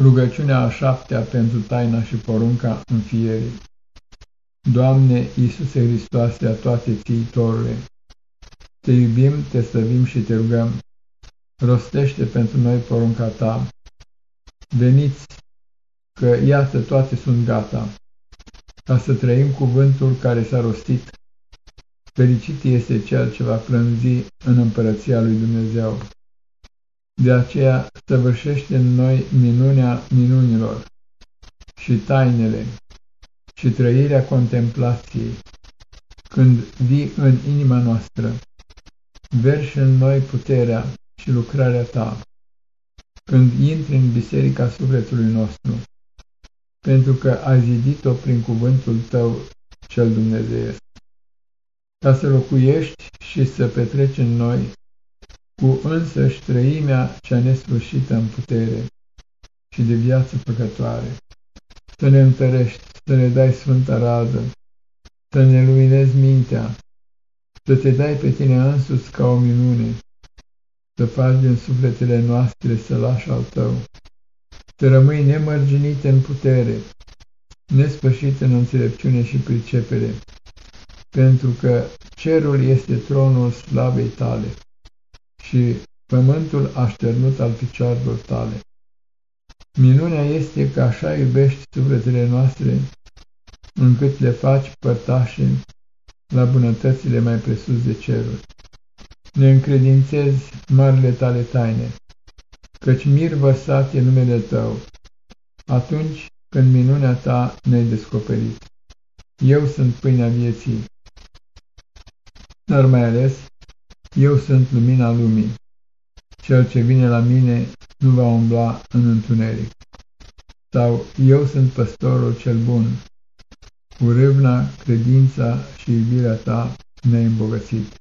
Rugăciunea a șaptea pentru taina și porunca înfierii. Doamne Iisuse Hristoase, a toate țiitorule, Te iubim, Te slăvim și Te rugăm, rostește pentru noi porunca Ta. Veniți, că iată toate sunt gata, ca să trăim cuvântul care s-a rostit. Fericit este cel ce va plânzi în împărăția lui Dumnezeu. De aceea săvârșește în noi minunea minunilor și tainele și trăirea contemplației. Când vii în inima noastră, verși în noi puterea și lucrarea ta. Când intri în biserica sufletului nostru, pentru că ai zidit-o prin cuvântul tău cel Dumnezeiesc. Ca să locuiești și să petreci în noi cu însăși trăimea cea nesfârșită în putere și de viață păcătoare, să ne întărești, să ne dai sfânta rază, să ne luminezi mintea, să te dai pe tine însuți ca o minune, să faci din sufletele noastre să lași al tău, să rămâi nemărginit în putere, nespășit în înțelepciune și pricepere, pentru că cerul este tronul slavei tale și pământul așternut al picioarelor tale. Minunea este că așa iubești sufletele noastre, încât le faci părtașe la bunătățile mai presus de ceruri. Ne încredințezi marile tale taine, căci mir vărsat e numele tău, atunci când minunea ta ne-ai descoperit. Eu sunt pâinea vieții, dar mai ales eu sunt lumina lumii. Cel ce vine la mine nu va umbla în întuneric. Sau eu sunt păstorul cel bun. Cu râvna, credința și iubirea ta ne-ai îmbogățit.